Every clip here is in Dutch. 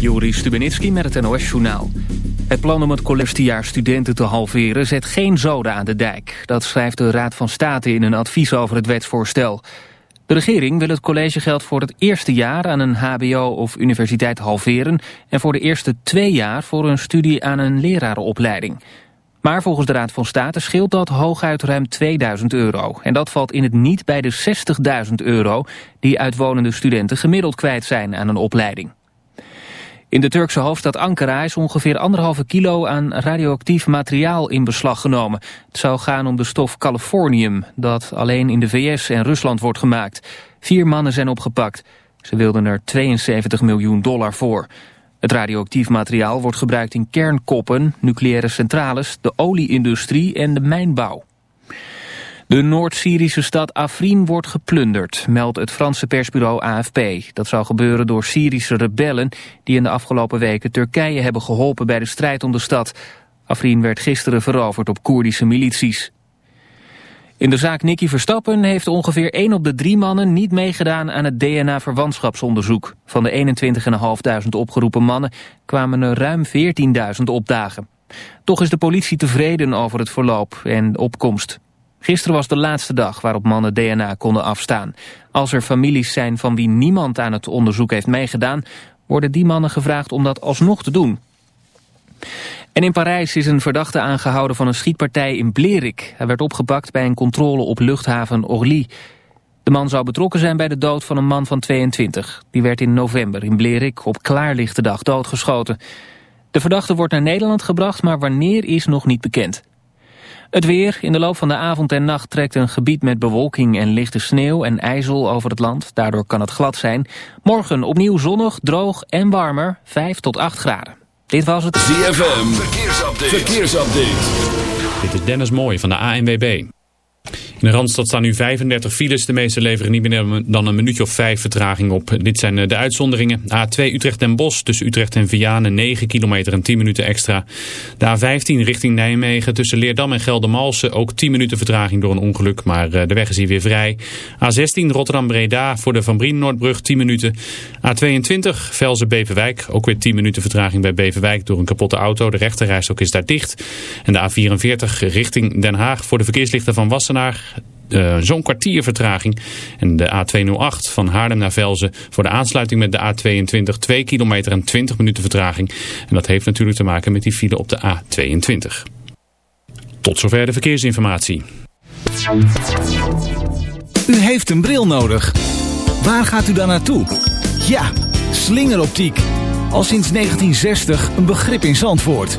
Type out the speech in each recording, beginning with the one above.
Juri Stubenitski met het NOS-journaal. Het plan om het college studenten te halveren zet geen zoden aan de dijk. Dat schrijft de Raad van State in een advies over het wetsvoorstel. De regering wil het collegegeld voor het eerste jaar aan een hbo of universiteit halveren... en voor de eerste twee jaar voor een studie aan een lerarenopleiding. Maar volgens de Raad van State scheelt dat hooguit ruim 2000 euro. En dat valt in het niet bij de 60.000 euro die uitwonende studenten gemiddeld kwijt zijn aan een opleiding. In de Turkse hoofdstad Ankara is ongeveer anderhalve kilo aan radioactief materiaal in beslag genomen. Het zou gaan om de stof californium, dat alleen in de VS en Rusland wordt gemaakt. Vier mannen zijn opgepakt. Ze wilden er 72 miljoen dollar voor. Het radioactief materiaal wordt gebruikt in kernkoppen, nucleaire centrales, de olieindustrie en de mijnbouw. De Noord-Syrische stad Afrin wordt geplunderd, meldt het Franse persbureau AFP. Dat zou gebeuren door Syrische rebellen die in de afgelopen weken Turkije hebben geholpen bij de strijd om de stad. Afrin werd gisteren veroverd op Koerdische milities. In de zaak Nicky Verstappen heeft ongeveer 1 op de drie mannen niet meegedaan aan het DNA-verwantschapsonderzoek. Van de 21.500 opgeroepen mannen kwamen er ruim 14.000 opdagen. Toch is de politie tevreden over het verloop en opkomst. Gisteren was de laatste dag waarop mannen DNA konden afstaan. Als er families zijn van wie niemand aan het onderzoek heeft meegedaan... worden die mannen gevraagd om dat alsnog te doen. En in Parijs is een verdachte aangehouden van een schietpartij in Blerik. Hij werd opgepakt bij een controle op luchthaven Orly. De man zou betrokken zijn bij de dood van een man van 22. Die werd in november in Blerik op klaarlichte dag doodgeschoten. De verdachte wordt naar Nederland gebracht, maar wanneer is nog niet bekend. Het weer. In de loop van de avond en nacht trekt een gebied met bewolking en lichte sneeuw en ijzel over het land. Daardoor kan het glad zijn. Morgen opnieuw zonnig, droog en warmer, 5 tot 8 graden. Dit was het ZFM. Verkeersupdate. Verkeersupdate. Dit is Dennis Mooij van de ANWB. In de Randstad staan nu 35 files. De meeste leveren niet meer dan een minuutje of vijf vertraging op. Dit zijn eh, de uitzonderingen. A2 Utrecht en Bos tussen Utrecht en Vianen 9 kilometer en 10 minuten extra. De A15 richting Nijmegen tussen Leerdam en Geldermalsen ook 10 minuten vertraging door een ongeluk. Maar eh, de weg is hier weer vrij. A16 Rotterdam-Breda voor de Van Brien Noordbrug 10 minuten. A22 Velzen-Beverwijk ook weer 10 minuten vertraging bij Beverwijk door een kapotte auto. De rechterrijstok is daar dicht. En de A44 richting Den Haag voor de verkeerslichten van Wassenaar uh, zo'n kwartier vertraging. En de A208 van Haarlem naar Velzen voor de aansluiting met de A22 2 kilometer en 20 minuten vertraging. En dat heeft natuurlijk te maken met die file op de A22. Tot zover de verkeersinformatie. U heeft een bril nodig. Waar gaat u dan naartoe? Ja, slingeroptiek. Al sinds 1960 een begrip in Zandvoort.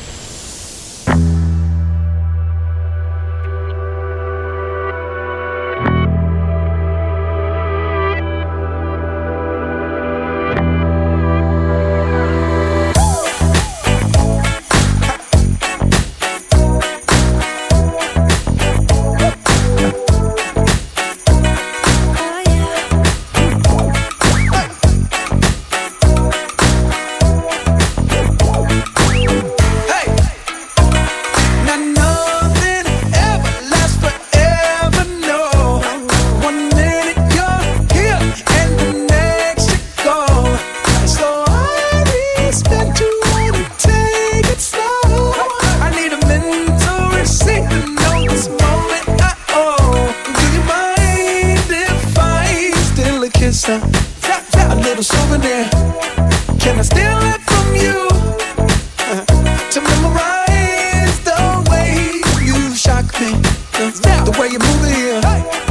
The way you move it here.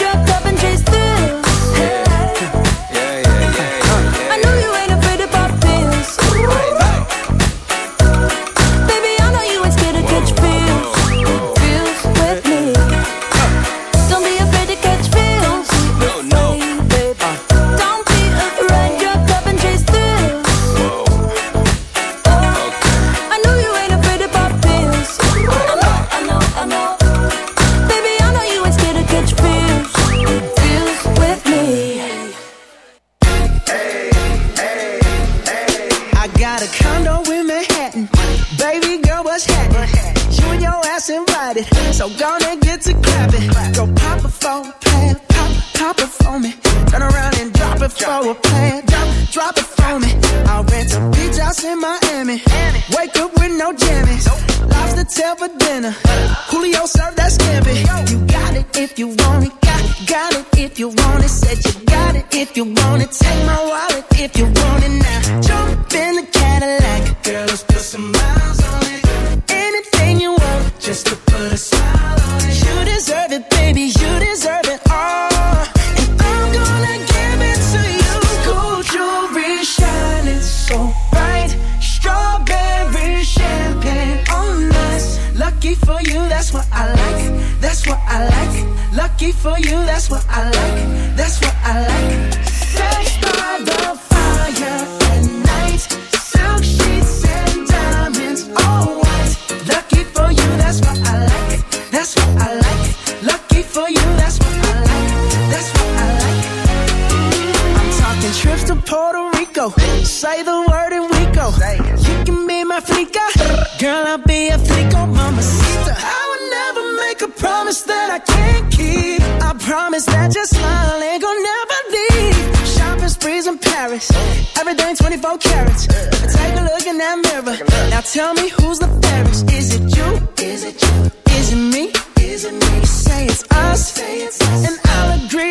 changes Now tell me who's the fairest? Is it you? Is it you? Is it me? Is it me? You say it's us, say it's us. and I'll agree.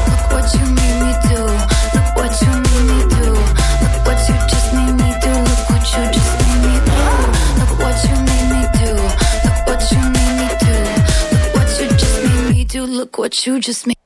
you just made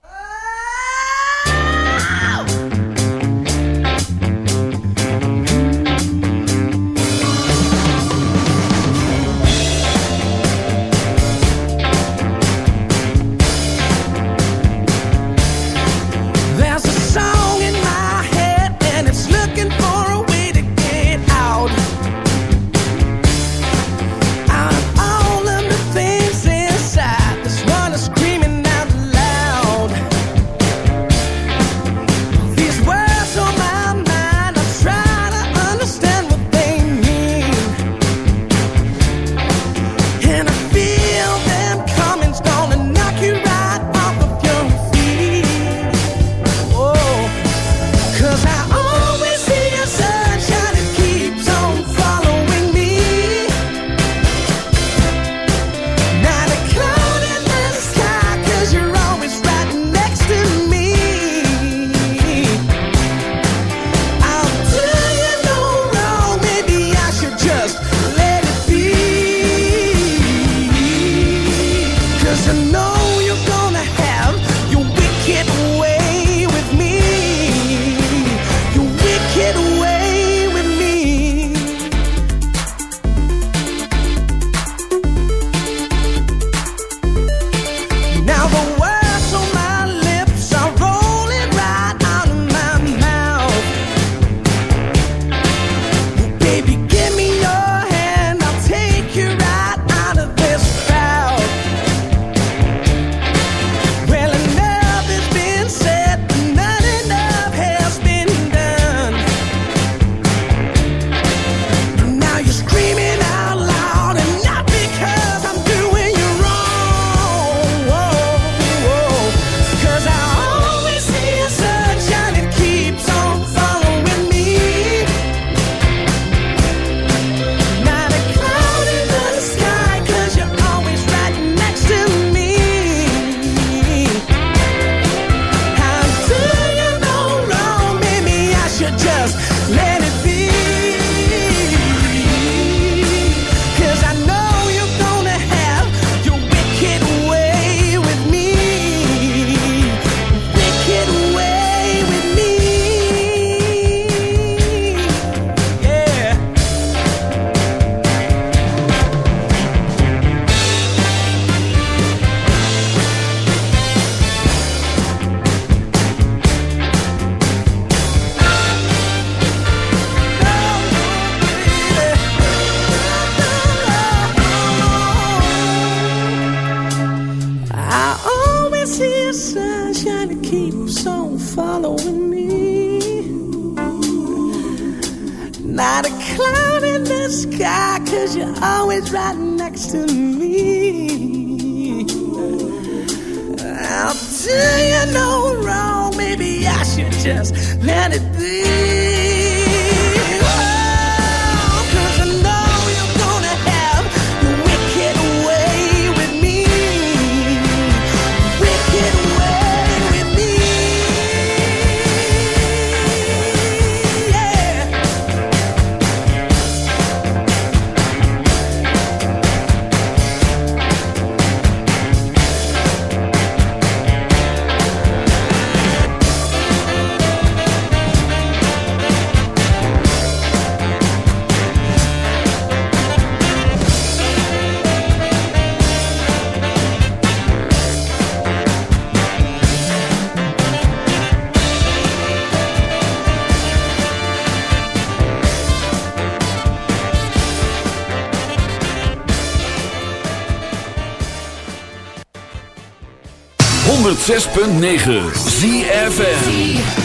106.9 ZFN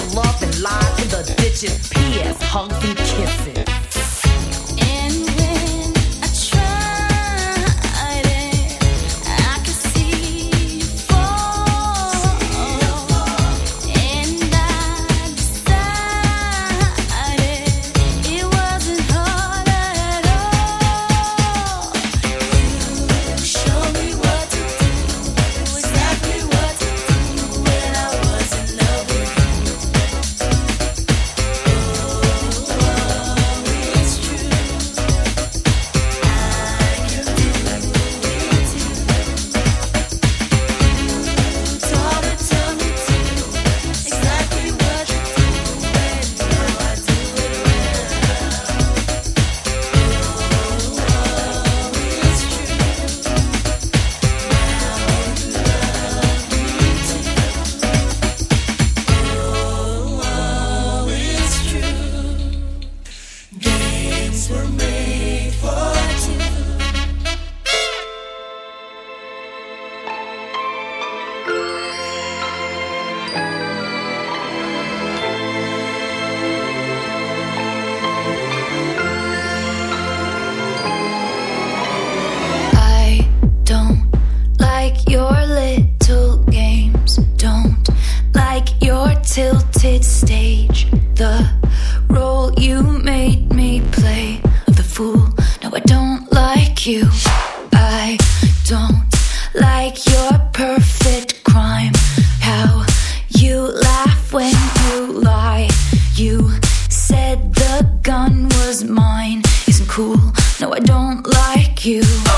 and love and lies in the ditches. P.S. Hugs and kisses.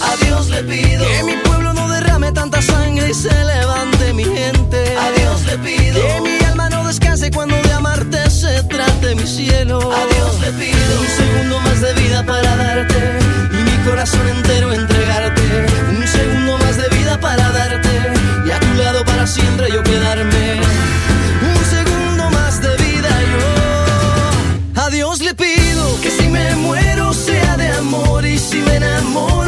A Dios le pido que mi pueblo no derrame tanta sangre y se levante mi gente. A Dios le pido que mi alma no descanse cuando de amarte se trate mi cielo. A Dios le pido un segundo más de vida para darte y mi corazón entero entregarte. Un segundo más de vida para darte y a tu lado para siempre yo quedarme. Un segundo más de vida yo. A Dios le pido que si me muero sea de amor y si me enamoro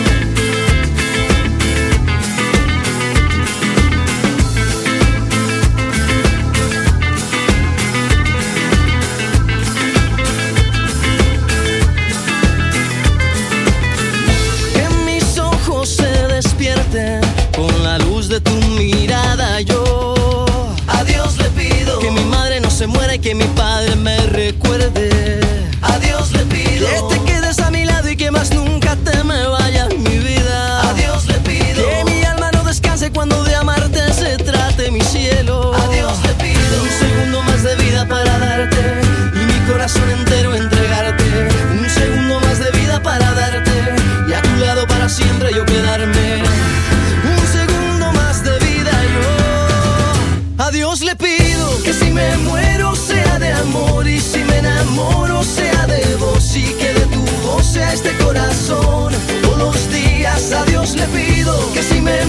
Que mi padre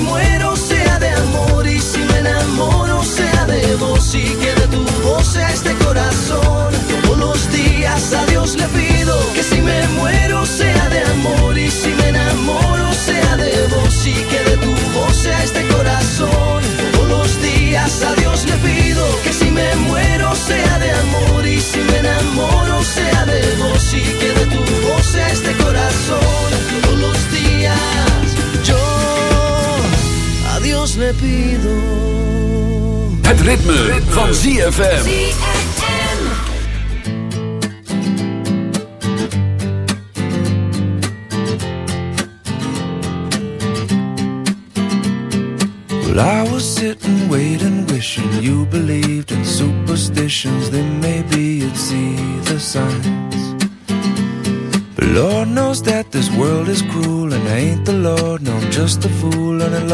muero Het ritme, van ZFM.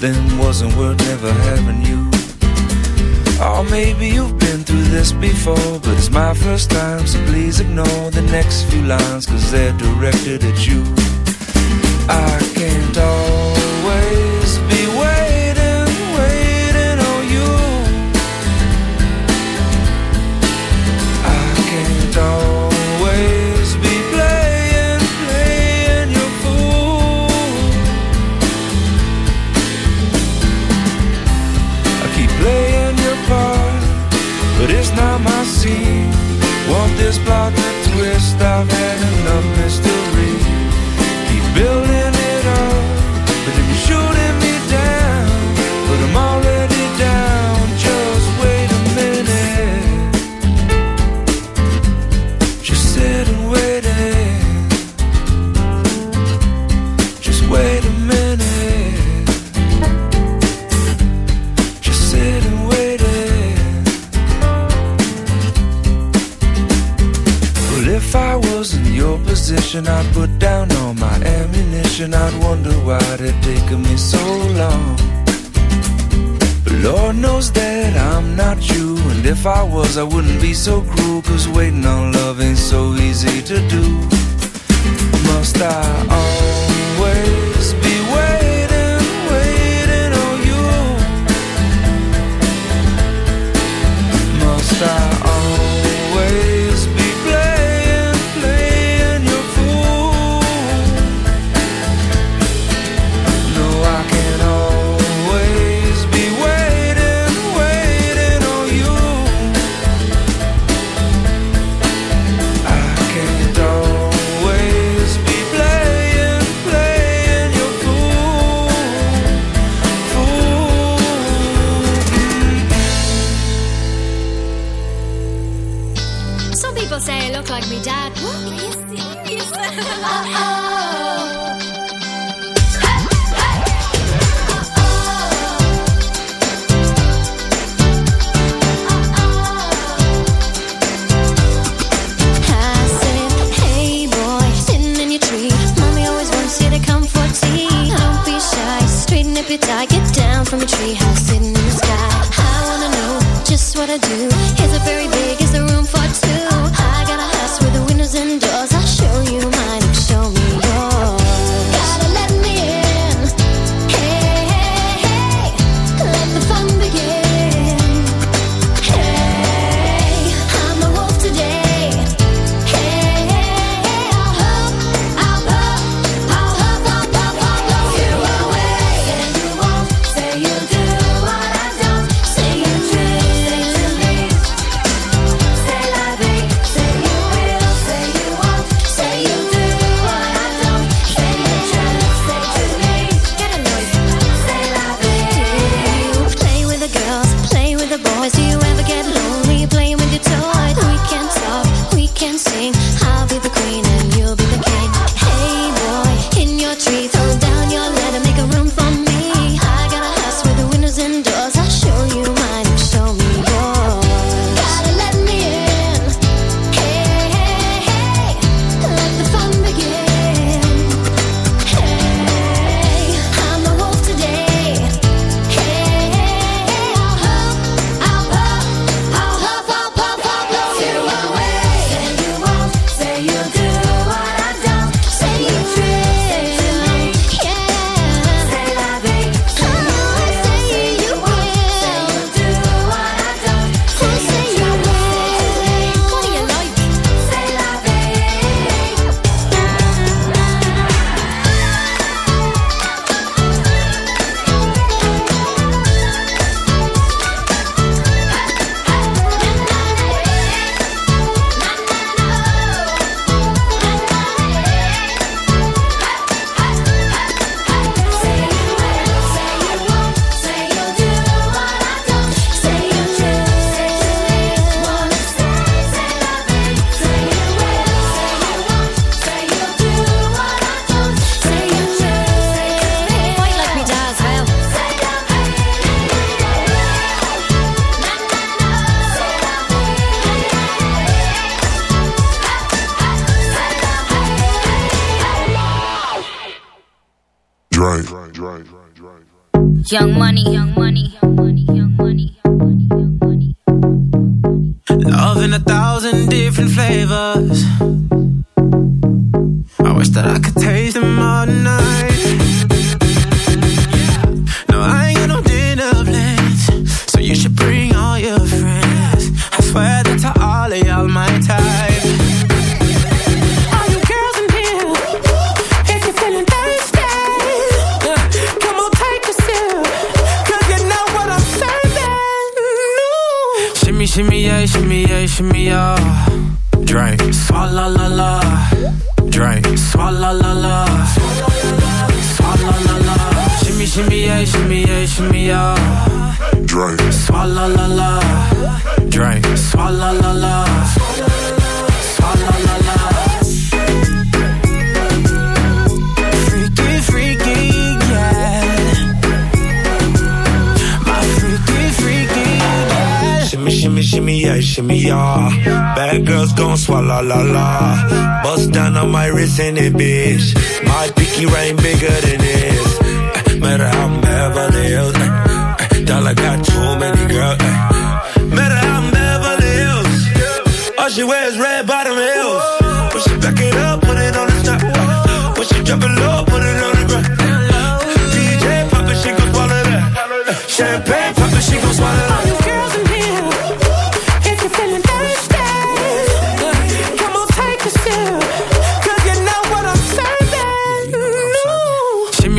been wasn't worth never having you. Oh, maybe you've been through this before, but it's my first time, so please ignore the next few lines, cause they're directed at you. I can't talk. Want this plot to twist, I've had enough mistakes if I was, I wouldn't be so cruel. Cause waiting on love ain't so easy to do. Must I? I get down from a treehouse sitting in the sky. I wanna know just what I do. La. Bust down on my wrist and it, bitch. My pinky ring bigger than this. Eh, Matter how I'm Beverly Hills. eh, eh, Dollar got too many girls. Matter how I'm Beverly Hills. All she wears red bottom heels. When she back it up, put it on the top. eh. When she drop it low, put it on the ground. DJ pop it, she gon' swallow that. Champagne pop it, she gon' swallow that.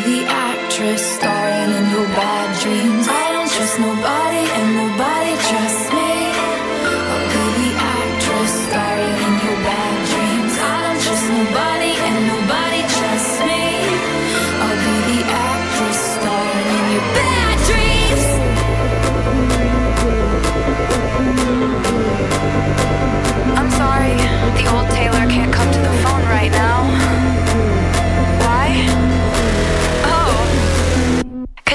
the actress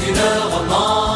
بلادنا غمار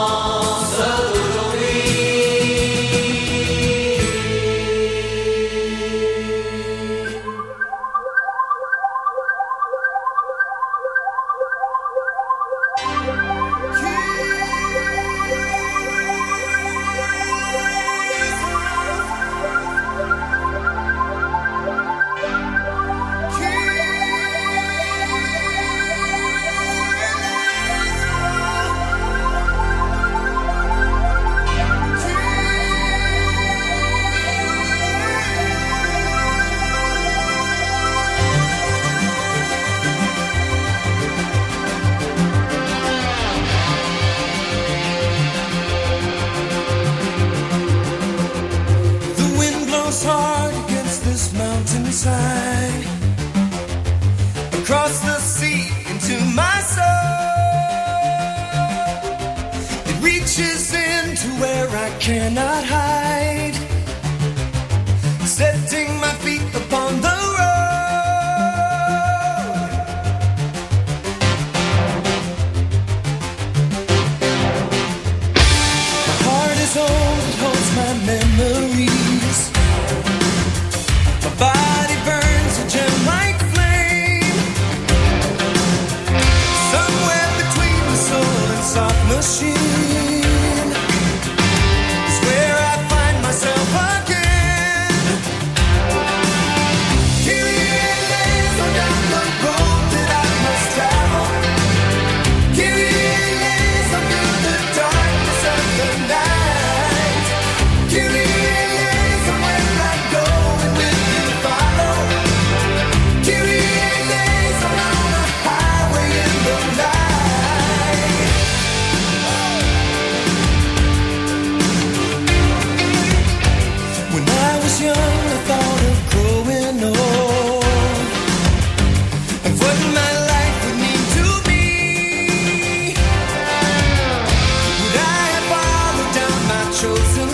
chosen.